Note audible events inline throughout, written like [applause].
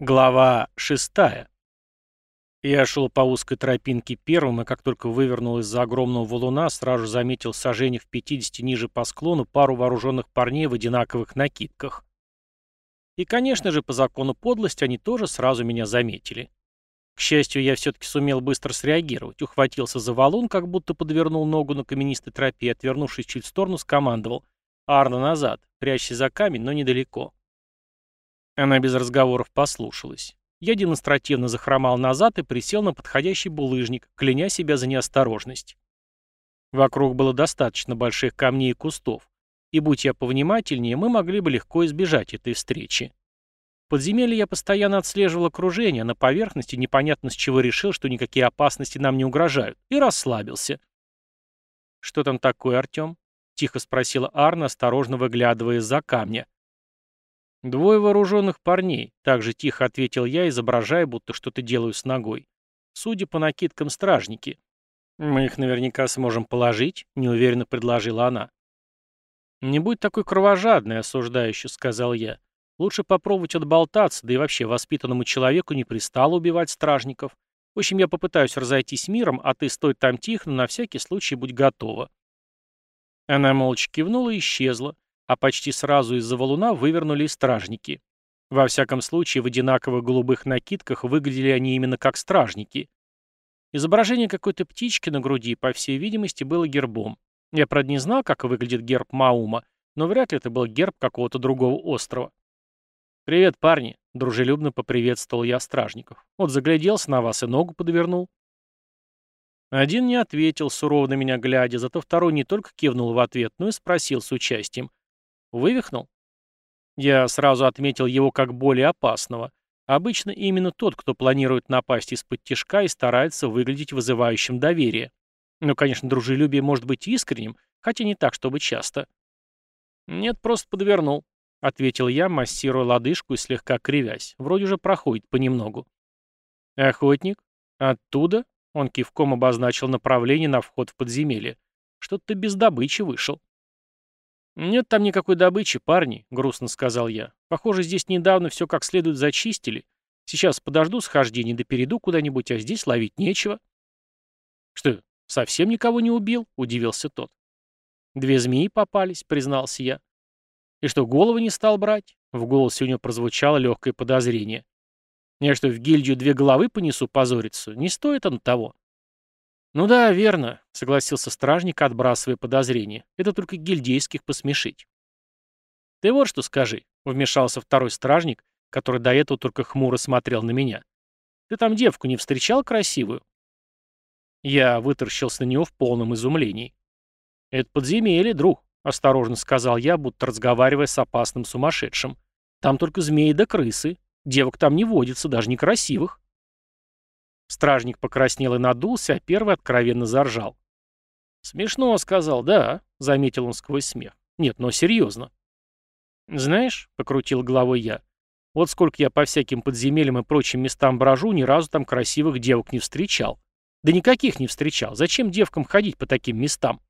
Глава шестая. Я шел по узкой тропинке первым, и как только вывернул из-за огромного валуна, сразу заметил сожжение в 50 ниже по склону пару вооруженных парней в одинаковых накидках. И, конечно же, по закону подлости они тоже сразу меня заметили. К счастью, я все-таки сумел быстро среагировать, ухватился за валун, как будто подвернул ногу на каменистой тропе, отвернувшись чуть в сторону, скомандовал «Арна назад, прячься за камень, но недалеко». Она без разговоров послушалась. Я демонстративно захромал назад и присел на подходящий булыжник, кляня себя за неосторожность. Вокруг было достаточно больших камней и кустов, и будь я повнимательнее, мы могли бы легко избежать этой встречи. В подземелье я постоянно отслеживал окружение, а на поверхности непонятно с чего решил, что никакие опасности нам не угрожают, и расслабился. «Что там такое, Артем?» — тихо спросила Арна, осторожно выглядывая из-за камня. «Двое вооруженных парней», — также тихо ответил я, изображая, будто что-то делаю с ногой. «Судя по накидкам, стражники». «Мы их наверняка сможем положить», — неуверенно предложила она. «Не будь такой кровожадной, осуждающе», — сказал я. «Лучше попробовать отболтаться, да и вообще воспитанному человеку не пристало убивать стражников. В общем, я попытаюсь разойтись миром, а ты стой там тихо, но на всякий случай будь готова». Она молча кивнула и исчезла, а почти сразу из-за валуна вывернули стражники. Во всяком случае, в одинаковых голубых накидках выглядели они именно как стражники. Изображение какой-то птички на груди, по всей видимости, было гербом. Я, правда, не знал, как выглядит герб Маума, но вряд ли это был герб какого-то другого острова. «Привет, парни!» — дружелюбно поприветствовал я стражников. «Вот загляделся на вас и ногу подвернул». Один не ответил, сурово на меня глядя, зато второй не только кивнул в ответ, но и спросил с участием. Вывихнул? Я сразу отметил его как более опасного. Обычно именно тот, кто планирует напасть из-под тишка и старается выглядеть вызывающим доверие. Но, конечно, дружелюбие может быть искренним, хотя не так, чтобы часто. «Нет, просто подвернул», — ответил я, массируя лодыжку и слегка кривясь. Вроде же проходит понемногу. «Охотник? Оттуда?» — он кивком обозначил направление на вход в подземелье. «Что-то без добычи вышел». «Нет там никакой добычи, парни», — грустно сказал я. «Похоже, здесь недавно все как следует зачистили. Сейчас подожду схождения да перейду куда-нибудь, а здесь ловить нечего». «Что, совсем никого не убил?» — удивился тот. «Две змеи попались», — признался я. «И что, голову не стал брать?» В голосе у него прозвучало легкое подозрение. «Я что, в гильдию две головы понесу позориться? Не стоит оно того». «Ну да, верно», — согласился стражник, отбрасывая подозрения. «Это только гильдейских посмешить». «Ты вот что скажи», — вмешался второй стражник, который до этого только хмуро смотрел на меня. «Ты там девку не встречал красивую?» Я выторщился на него в полном изумлении. «Это подземелье, друг», — осторожно сказал я, будто разговаривая с опасным сумасшедшим. «Там только змеи да крысы. Девок там не водится, даже некрасивых». Стражник покраснел и надулся, а первый откровенно заржал. «Смешно», — сказал, — «да», — заметил он сквозь смех. «Нет, но серьезно». «Знаешь», — покрутил головой я, — «вот сколько я по всяким подземельям и прочим местам брожу, ни разу там красивых девок не встречал. Да никаких не встречал. Зачем девкам ходить по таким местам?»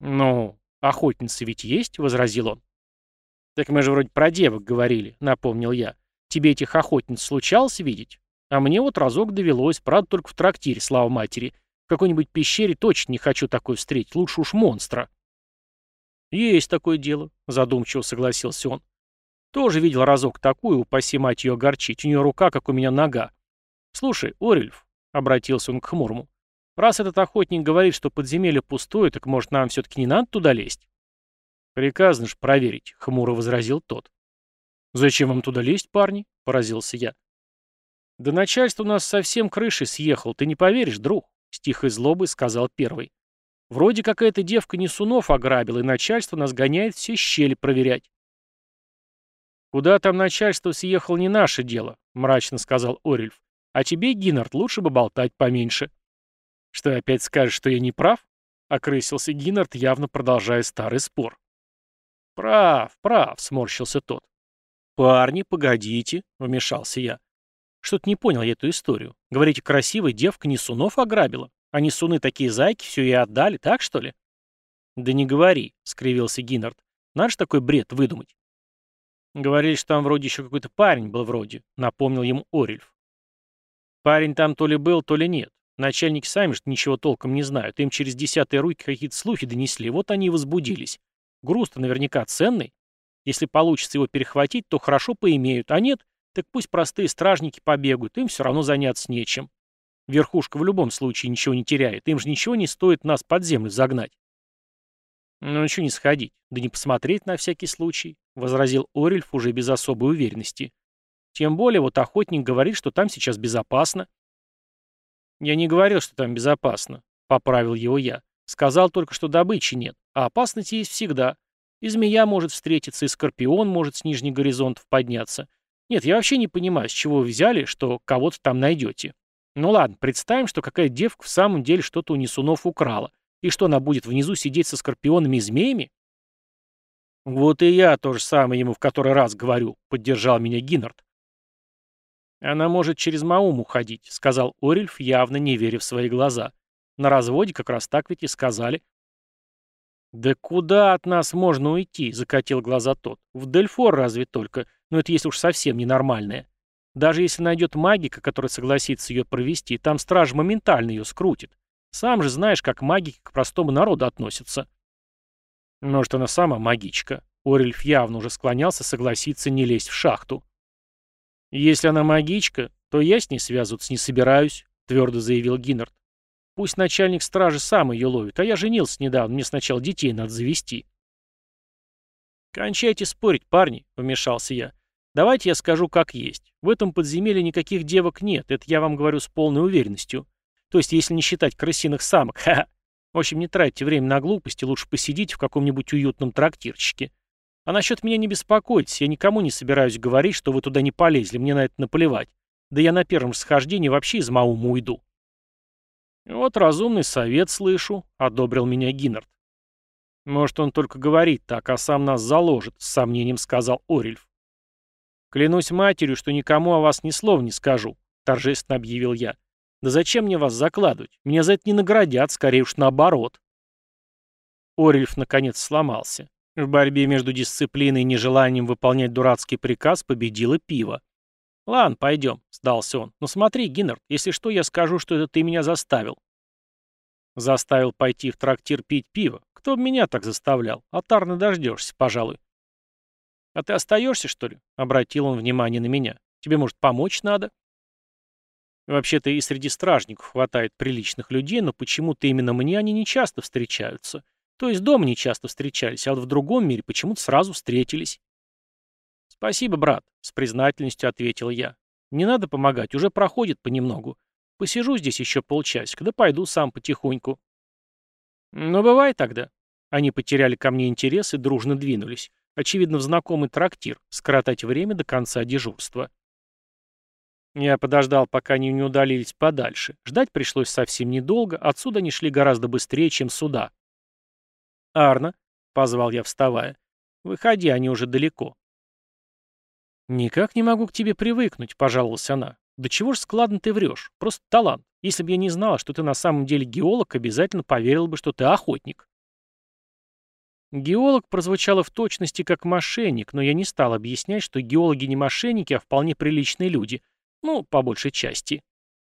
«Ну, охотницы ведь есть», — возразил он. «Так мы же вроде про девок говорили», — напомнил я. «Тебе этих охотниц случалось видеть?» А мне вот разок довелось, правда, только в трактире, слава матери. В какой-нибудь пещере точно не хочу такой встретить, лучше уж монстра. Есть такое дело, задумчиво согласился он. Тоже видел разок такую, упаси мать ее огорчить. У нее рука, как у меня нога. Слушай, Орельф, обратился он к хмурому, раз этот охотник говорит, что подземелье пустое, так может нам все-таки не надо туда лезть? Приказано ж проверить, хмуро возразил тот. Зачем вам туда лезть, парни? Поразился я. «Да начальство у нас совсем крышей съехал, ты не поверишь, друг», — с тихой злобой сказал первый. «Вроде какая-то девка Несунов ограбила, и начальство нас гоняет все щели проверять». «Куда там начальство съехал, не наше дело», — мрачно сказал Орельф. «А тебе, Гиннард, лучше бы болтать поменьше». «Что, опять скажешь, что я не прав?» — окрысился Гиннард, явно продолжая старый спор. «Прав, прав», — сморщился тот. «Парни, погодите», — вмешался я. Что-то не понял я эту историю. Говорите, красивая девка Несунов ограбила? А Несуны такие зайки, все ей отдали, так что ли? Да не говори, скривился Гиннард. Надо ж такой бред выдумать. Говорили, что там вроде еще какой-то парень был вроде, напомнил ему Орельф. Парень там то ли был, то ли нет. Начальники сами же ничего толком не знают. Им через десятые руки какие-то слухи донесли, вот они и возбудились. Груз-то наверняка ценный. Если получится его перехватить, то хорошо поимеют, а нет, так пусть простые стражники побегают, им все равно заняться нечем. Верхушка в любом случае ничего не теряет, им же ничего не стоит нас под землю загнать. «Ну, ничего не сходить, да не посмотреть на всякий случай», — возразил Орельф уже без особой уверенности. «Тем более вот охотник говорит, что там сейчас безопасно». «Я не говорил, что там безопасно», — поправил его я. «Сказал только, что добычи нет, а опасность есть всегда. И змея может встретиться, и скорпион может с нижних горизонтов подняться. Нет, я вообще не понимаю, с чего вы взяли, что кого-то там найдете. Ну ладно, представим, что какая девка в самом деле что-то у несунов украла. И что она будет внизу сидеть со скорпионами и змеями? Вот и я то же самое ему в который раз говорю, поддержал меня Гиннард. Она может через Маум уходить, сказал Орельф, явно не веря в свои глаза. На разводе как раз так ведь и сказали. «Да куда от нас можно уйти?» — закатил глаза тот. «В Дельфор разве только, но это если уж совсем ненормальное. Даже если найдет магика, который согласится ее провести, там страж моментально ее скрутит. Сам же знаешь, как магики к простому народу относятся. Может, она сама магичка. Орельф явно уже склонялся согласиться не лезть в шахту. «Если она магичка, то я с ней связываться не собираюсь», — твердо заявил Гиннард. «Пусть начальник стражи сам ее ловит, а я женился недавно, мне сначала детей надо завести». «Кончайте спорить, парни», — вмешался я. «Давайте я скажу, как есть. В этом подземелье никаких девок нет, это я вам говорю с полной уверенностью. То есть, если не считать крысиных самок. [laughs] Ха -ха. В общем, не тратьте время на глупости, лучше посидите в каком-нибудь уютном трактирчике. А насчет меня не беспокойтесь, я никому не собираюсь говорить, что вы туда не полезли, мне на это наплевать. Да я на первом схождении вообще из Маума уйду. Вот разумный совет слышу, одобрил меня Гиннард. Может, он только говорит так, а сам нас заложит, с сомнением сказал Орельф. Клянусь матерью, что никому о вас ни слова не скажу, торжественно объявил я. Да зачем мне вас закладывать? Меня за это не наградят, скорее уж наоборот. Орельф наконец сломался. В борьбе между дисциплиной и нежеланием выполнять дурацкий приказ победило пиво. «Ладно, пойдем», — сдался он. «Но смотри, Гиннерт, если что, я скажу, что это ты меня заставил». Заставил пойти в трактир пить пиво. Кто меня так заставлял? Атарно дождешься, пожалуй. «А ты остаешься, что ли?» — обратил он внимание на меня. «Тебе, может, помочь надо?» Вообще-то и среди стражников хватает приличных людей, но почему-то именно мне они не часто встречаются. То есть дома не часто встречались, а вот в другом мире почему-то сразу встретились. «Спасибо, брат», — с признательностью ответил я. «Не надо помогать, уже проходит понемногу. Посижу здесь еще полчасика, да пойду сам потихоньку». «Ну, бывай тогда». Они потеряли ко мне интерес и дружно двинулись. Очевидно, в знакомый трактир, скоротать время до конца дежурства. Я подождал, пока они не удалились подальше. Ждать пришлось совсем недолго, отсюда они шли гораздо быстрее, чем сюда. «Арна», — позвал я, вставая, — «выходи, они уже далеко». «Никак не могу к тебе привыкнуть», — пожаловалась она. «Да чего ж складно ты врешь? Просто талант. Если бы я не знала, что ты на самом деле геолог, обязательно поверил бы, что ты охотник». Геолог прозвучало в точности как мошенник, но я не стал объяснять, что геологи не мошенники, а вполне приличные люди — ну, по большей части.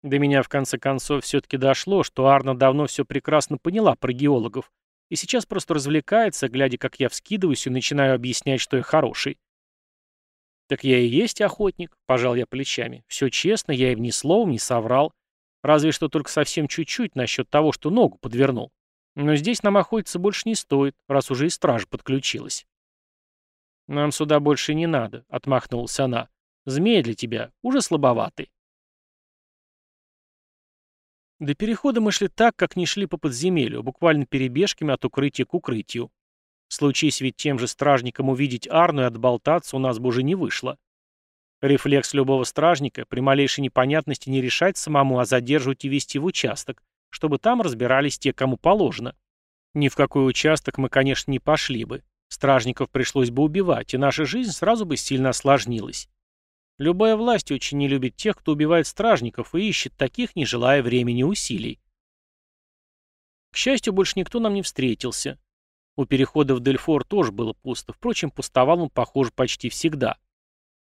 До меня в конце концов все-таки дошло, что Арна давно все прекрасно поняла про геологов, и сейчас просто развлекается, глядя, как я вскидываюсь и начинаю объяснять, что я хороший. «Так я и есть охотник», — пожал я плечами. «Все честно, я им ни словом не соврал. Разве что только совсем чуть-чуть насчет того, что ногу подвернул. Но здесь нам охотиться больше не стоит, раз уже и стража подключилась». «Нам сюда больше не надо», — отмахнулась она. Змея для тебя уже слабоватый. До перехода мы шли так, как не шли по подземелью, буквально перебежками от укрытия к укрытию. Случись ведь тем же стражникам увидеть Арну и отболтаться, у нас бы уже не вышло. Рефлекс любого стражника при малейшей непонятности не решать самому, а задерживать и вести в участок, чтобы там разбирались те, кому положено. Ни в какой участок мы, конечно, не пошли бы. Стражников пришлось бы убивать, и наша жизнь сразу бы сильно осложнилась. Любая власть очень не любит тех, кто убивает стражников и ищет таких, не желая времени усилий. К счастью, больше никто нам не встретился. У перехода в Дельфор тоже было пусто, впрочем, пустовал он, похоже, почти всегда.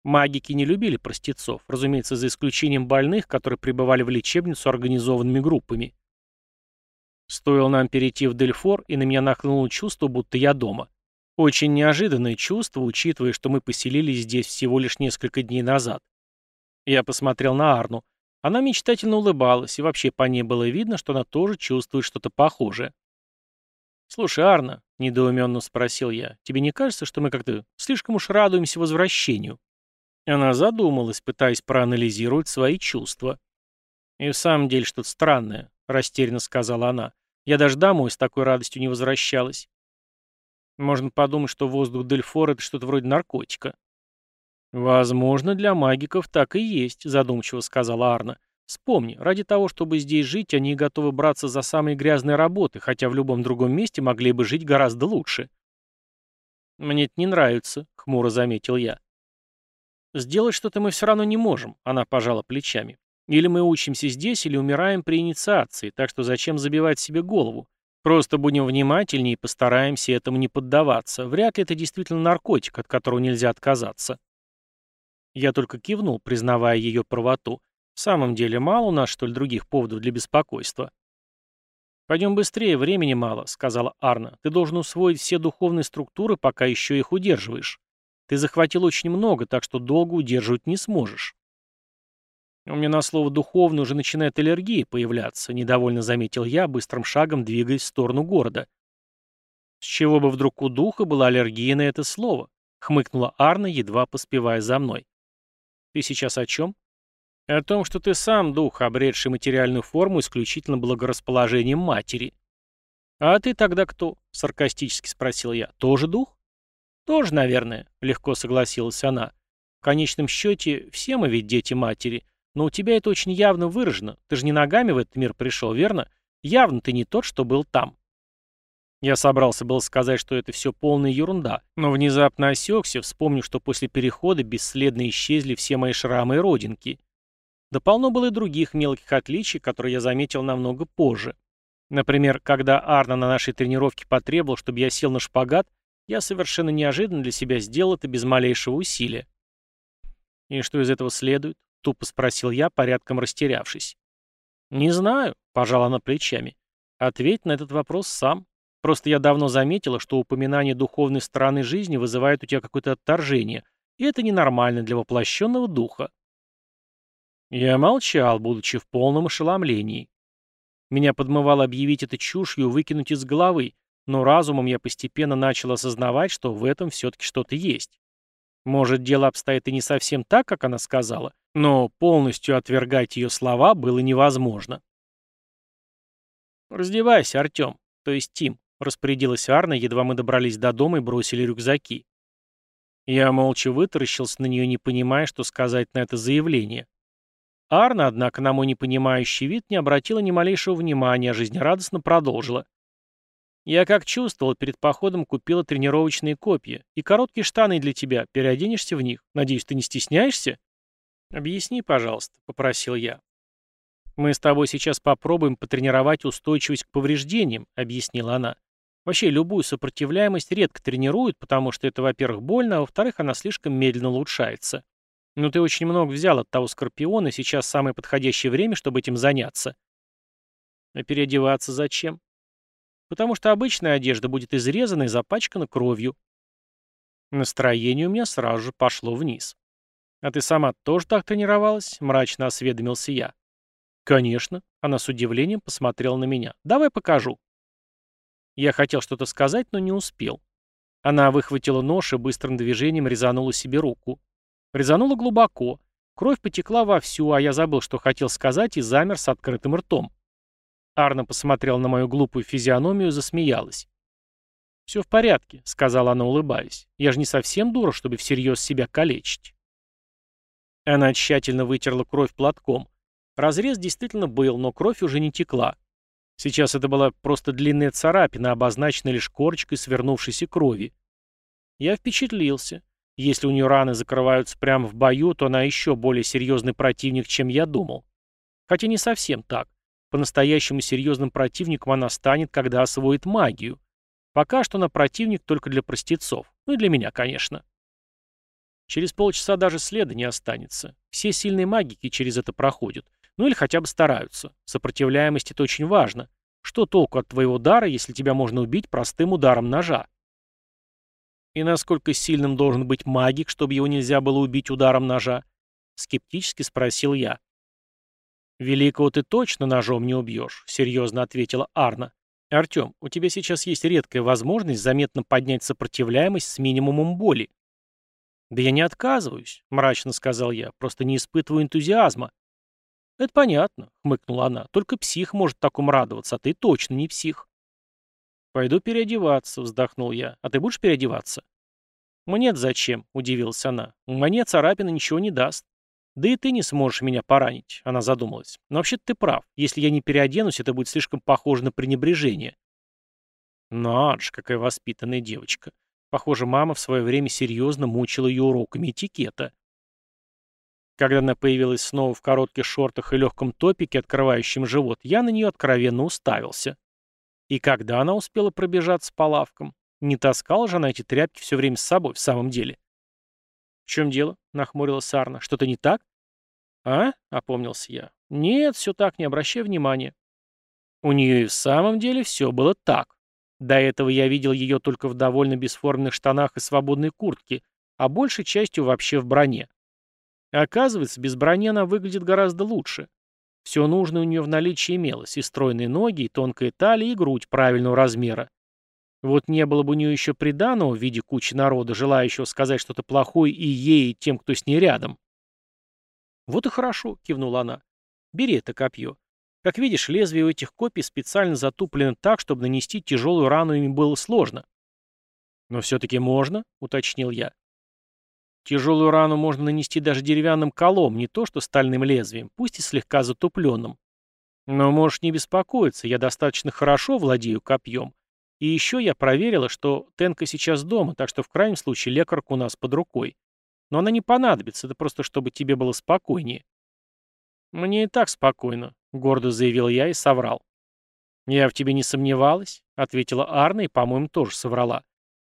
Магики не любили простецов, разумеется, за исключением больных, которые пребывали в лечебницу организованными группами. Стоило нам перейти в Дельфор, и на меня нахлынуло чувство, будто я дома. Очень неожиданное чувство, учитывая, что мы поселились здесь всего лишь несколько дней назад. Я посмотрел на Арну. Она мечтательно улыбалась, и вообще по ней было видно, что она тоже чувствует что-то похожее. «Слушай, Арна», — недоуменно спросил я, — «тебе не кажется, что мы как-то слишком уж радуемся возвращению?» Она задумалась, пытаясь проанализировать свои чувства. «И в самом деле что-то странное», — растерянно сказала она. «Я даже домой с такой радостью не возвращалась». Можно подумать, что воздух Дельфор — это что-то вроде наркотика. «Возможно, для магиков так и есть», — задумчиво сказала Арна. «Вспомни, ради того, чтобы здесь жить, они готовы браться за самые грязные работы, хотя в любом другом месте могли бы жить гораздо лучше». «Мне это не нравится», — хмуро заметил я. «Сделать что-то мы все равно не можем», — она пожала плечами. «Или мы учимся здесь, или умираем при инициации, так что зачем забивать себе голову? Просто будем внимательнее и постараемся этому не поддаваться. Вряд ли это действительно наркотик, от которого нельзя отказаться». Я только кивнул, признавая ее правоту. В самом деле, мало у нас, что ли, других поводов для беспокойства? «Пойдем быстрее, времени мало», — сказала Арна. «Ты должен усвоить все духовные структуры, пока еще их удерживаешь. Ты захватил очень много, так что долго удерживать не сможешь». «У меня на слово «духовный» уже начинает аллергия появляться», — недовольно заметил я, быстрым шагом двигаясь в сторону города. «С чего бы вдруг у духа была аллергия на это слово?» — хмыкнула Арна, едва поспевая за мной. Ты сейчас о чем? О том, что ты сам дух, обретший материальную форму исключительно благорасположением матери. А ты тогда кто? Саркастически спросил я. Тоже дух? Тоже, наверное, легко согласилась она. В конечном счете, все мы ведь дети матери, но у тебя это очень явно выражено. Ты же не ногами в этот мир пришел, верно? Явно ты не тот, что был там. Я собрался было сказать, что это все полная ерунда, но внезапно осекся, вспомнив, что после перехода бесследно исчезли все мои шрамы и родинки. Да полно было и других мелких отличий, которые я заметил намного позже. Например, когда Арна на нашей тренировке потребовал, чтобы я сел на шпагат, я совершенно неожиданно для себя сделал это без малейшего усилия. «И что из этого следует?» — тупо спросил я, порядком растерявшись. «Не знаю», — пожала она плечами. «Ответь на этот вопрос сам. Просто я давно заметила, что упоминание духовной стороны жизни вызывает у тебя какое-то отторжение, и это ненормально для воплощенного духа. Я молчал, будучи в полном ошеломлении. Меня подмывало объявить это чушью выкинуть из головы, но разумом я постепенно начал осознавать, что в этом все-таки что-то есть. Может, дело обстоит и не совсем так, как она сказала, но полностью отвергать ее слова было невозможно. «Раздевайся, Артем, то есть Тим», Распорядилась Арна, едва мы добрались до дома и бросили рюкзаки. Я молча вытаращился на нее, не понимая, что сказать на это заявление. Арна, однако, на мой непонимающий вид не обратила ни малейшего внимания, а жизнерадостно продолжила. «Я как чувствовал, перед походом купила тренировочные копья и короткие штаны для тебя. Переоденешься в них. Надеюсь, ты не стесняешься?» «Объясни, пожалуйста», — попросил я. «Мы с тобой сейчас попробуем потренировать устойчивость к повреждениям», — объяснила она. Вообще, любую сопротивляемость редко тренируют, потому что это, во-первых, больно, а во-вторых, она слишком медленно улучшается. Но ты очень много взял от того Скорпиона, и сейчас самое подходящее время, чтобы этим заняться. А переодеваться зачем? Потому что обычная одежда будет изрезана и запачкана кровью. Настроение у меня сразу же пошло вниз. «А ты сама тоже так тренировалась?» — мрачно осведомился я. «Конечно». Она с удивлением посмотрела на меня. «Давай покажу». Я хотел что-то сказать, но не успел. Она выхватила нож и быстрым движением резанула себе руку. Резанула глубоко. Кровь потекла вовсю, а я забыл, что хотел сказать, и замер с открытым ртом. Арна посмотрела на мою глупую физиономию и засмеялась. «Все в порядке», — сказала она, улыбаясь. «Я же не совсем дура, чтобы всерьез себя калечить». Она тщательно вытерла кровь платком. Разрез действительно был, но кровь уже не текла. Сейчас это была просто длинная царапина, обозначенная лишь корочкой свернувшейся крови. Я впечатлился. Если у нее раны закрываются прямо в бою, то она еще более серьезный противник, чем я думал. Хотя не совсем так. По-настоящему серьезным противником она станет, когда освоит магию. Пока что она противник только для простецов. Ну и для меня, конечно. Через полчаса даже следа не останется. Все сильные магики через это проходят. Ну или хотя бы стараются. Сопротивляемость — это очень важно. Что толку от твоего удара, если тебя можно убить простым ударом ножа? И насколько сильным должен быть магик, чтобы его нельзя было убить ударом ножа? Скептически спросил я. «Великого ты точно ножом не убьешь», — серьезно ответила Арна. «Артем, у тебя сейчас есть редкая возможность заметно поднять сопротивляемость с минимумом боли». «Да я не отказываюсь», — мрачно сказал я, — «просто не испытываю энтузиазма». «Это понятно», — хмыкнула она, — «только псих может такому радоваться, а ты точно не псих». «Пойду переодеваться», — вздохнул я. «А ты будешь переодеваться?» «Мне-то зачем?» — удивилась она. «Мне царапина ничего не даст». «Да и ты не сможешь меня поранить», — она задумалась. «Но вообще-то ты прав. Если я не переоденусь, это будет слишком похоже на пренебрежение». Надо какая воспитанная девочка. Похоже, мама в свое время серьезно мучила ее уроками этикета. Когда она появилась снова в коротких шортах и легком топике, открывающем живот, я на нее откровенно уставился. И когда она успела пробежаться по лавкам? Не таскала же она эти тряпки все время с собой, в самом деле. «В чем дело?» — нахмурилась Сарна. «Что-то не так?» «А?» — опомнился я. «Нет, все так, не обращай внимания». У нее и в самом деле все было так. До этого я видел ее только в довольно бесформенных штанах и свободной куртке, а большей частью вообще в броне. Оказывается, без брони она выглядит гораздо лучше. Все нужное у нее в наличии имелось, и стройные ноги, и тонкая талия, и грудь правильного размера. Вот не было бы у нее еще приданого в виде кучи народа, желающего сказать что-то плохое и ей, и тем, кто с ней рядом. «Вот и хорошо», — кивнула она. «Бери это копье. Как видишь, лезвие у этих копий специально затуплено так, чтобы нанести тяжелую рану ими было сложно». «Но все-таки можно», — уточнил я. Тяжелую рану можно нанести даже деревянным колом, не то что стальным лезвием, пусть и слегка затупленным. Но можешь не беспокоиться, я достаточно хорошо владею копьем. И еще я проверила, что Тенка сейчас дома, так что в крайнем случае лекарка у нас под рукой. Но она не понадобится, это просто чтобы тебе было спокойнее. Мне и так спокойно, гордо заявил я и соврал. Я в тебе не сомневалась, ответила Арна и, по-моему, тоже соврала.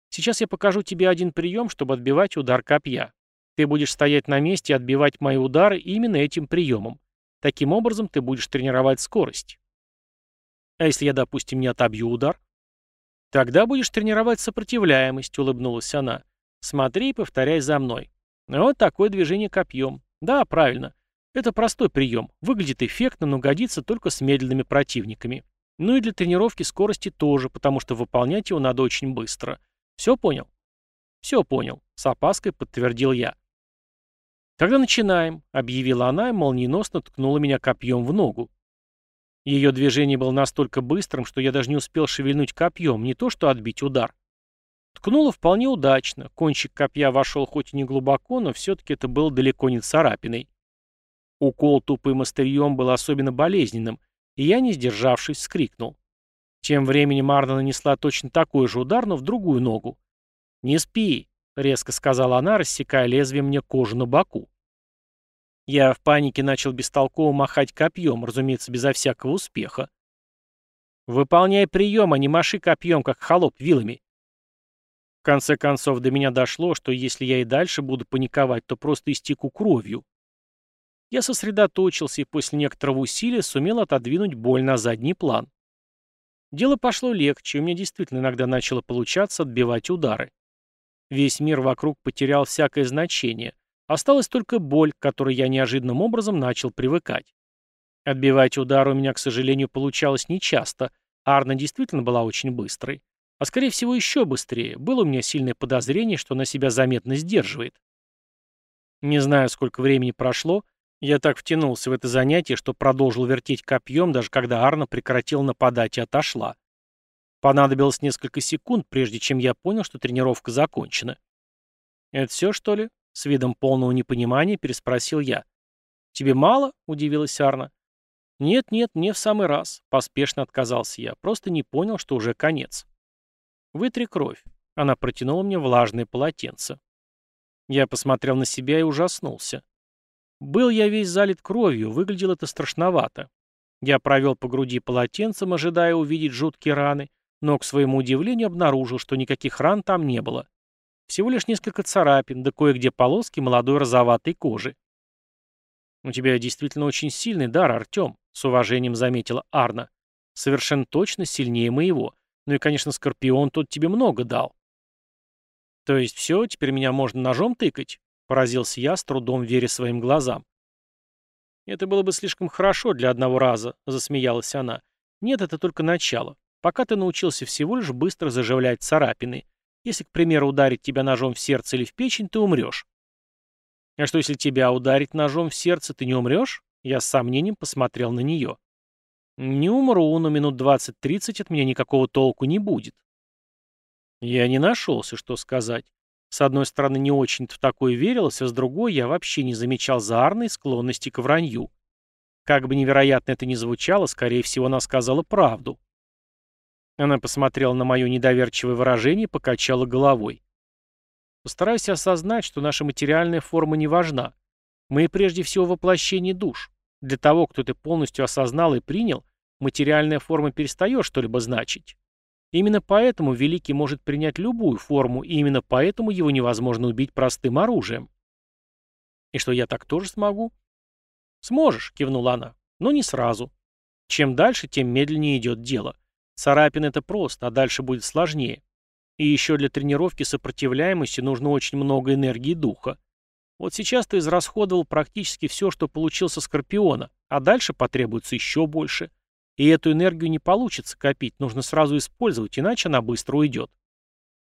Сейчас я покажу тебе один прием, чтобы отбивать удар копья. Ты будешь стоять на месте и отбивать мои удары именно этим приемом. Таким образом ты будешь тренировать скорость. А если я, допустим, не отобью удар? Тогда будешь тренировать сопротивляемость, улыбнулась она. Смотри и повторяй за мной. Вот такое движение копьем. Да, правильно. Это простой прием. Выглядит эффектно, но годится только с медленными противниками. Ну и для тренировки скорости тоже, потому что выполнять его надо очень быстро. Все понял? Все понял, с опаской подтвердил я. Тогда начинаем, объявила она и молниеносно ткнула меня копьем в ногу. Ее движение было настолько быстрым, что я даже не успел шевельнуть копьем, не то что отбить удар. Ткнула вполне удачно, кончик копья вошел хоть и не глубоко, но все-таки это было далеко не царапиной. Укол тупым острием был особенно болезненным, и я, не сдержавшись, скрикнул. Тем временем Арна нанесла точно такой же удар, но в другую ногу. «Не спи», — резко сказала она, рассекая лезвием мне кожу на боку. Я в панике начал бестолково махать копьем, разумеется, безо всякого успеха. «Выполняй прием, а не маши копьем, как холоп вилами». В конце концов, до меня дошло, что если я и дальше буду паниковать, то просто истеку кровью. Я сосредоточился и после некоторого усилия сумел отодвинуть боль на задний план. Дело пошло легче, у меня действительно иногда начало получаться отбивать удары. Весь мир вокруг потерял всякое значение. Осталась только боль, к которой я неожиданным образом начал привыкать. Отбивать удары у меня, к сожалению, получалось нечасто. Арна действительно была очень быстрой. А скорее всего еще быстрее. Было у меня сильное подозрение, что она себя заметно сдерживает. Не знаю, сколько времени прошло, я так втянулся в это занятие, что продолжил вертеть копьем, даже когда Арна прекратил нападать и отошла. Понадобилось несколько секунд, прежде чем я понял, что тренировка закончена. «Это все, что ли?» — с видом полного непонимания переспросил я. «Тебе мало?» — удивилась Арна. «Нет-нет, не в самый раз», — поспешно отказался я. Просто не понял, что уже конец. «Вытри кровь». Она протянула мне влажное полотенце. Я посмотрел на себя и ужаснулся. Был я весь залит кровью, выглядело это страшновато. Я провел по груди полотенцем, ожидая увидеть жуткие раны, но, к своему удивлению, обнаружил, что никаких ран там не было. Всего лишь несколько царапин, да кое-где полоски молодой розоватой кожи. «У тебя действительно очень сильный дар, Артем», — с уважением заметила Арна. «Совершенно точно сильнее моего. Ну и, конечно, Скорпион тут тебе много дал». «То есть все, теперь меня можно ножом тыкать?» — поразился я, с трудом веря своим глазам. «Это было бы слишком хорошо для одного раза», — засмеялась она. «Нет, это только начало. Пока ты научился всего лишь быстро заживлять царапины. Если, к примеру, ударить тебя ножом в сердце или в печень, ты умрешь. А что, если тебя ударить ножом в сердце, ты не умрешь? Я с сомнением посмотрел на нее. Не умру, но минут 20-30 от меня никакого толку не будет. Я не нашелся, что сказать. С одной стороны, не очень-то в такое верилось, а с другой, я вообще не замечал за Арной склонности к вранью. Как бы невероятно это ни звучало, скорее всего, она сказала правду. Она посмотрела на мое недоверчивое выражение и покачала головой. Постарайся осознать, что наша материальная форма не важна. Мы прежде всего воплощение душ. Для того, кто ты полностью осознал и принял, материальная форма перестает что-либо значить. Именно поэтому Великий может принять любую форму, и именно поэтому его невозможно убить простым оружием. И что я так тоже смогу? Сможешь, кивнула она, но не сразу. Чем дальше, тем медленнее идет дело. Царапин это просто, а дальше будет сложнее. И еще для тренировки сопротивляемости нужно очень много энергии духа. Вот сейчас ты израсходовал практически все, что получил со Скорпиона, а дальше потребуется еще больше. И эту энергию не получится копить, нужно сразу использовать, иначе она быстро уйдет.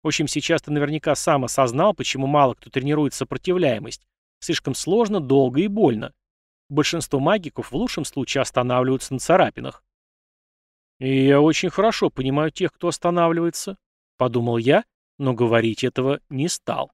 В общем, сейчас ты наверняка сам осознал, почему мало кто тренирует сопротивляемость. Слишком сложно, долго и больно. Большинство магиков в лучшем случае останавливаются на царапинах. И я очень хорошо понимаю тех, кто останавливается, подумал я, но говорить этого не стал.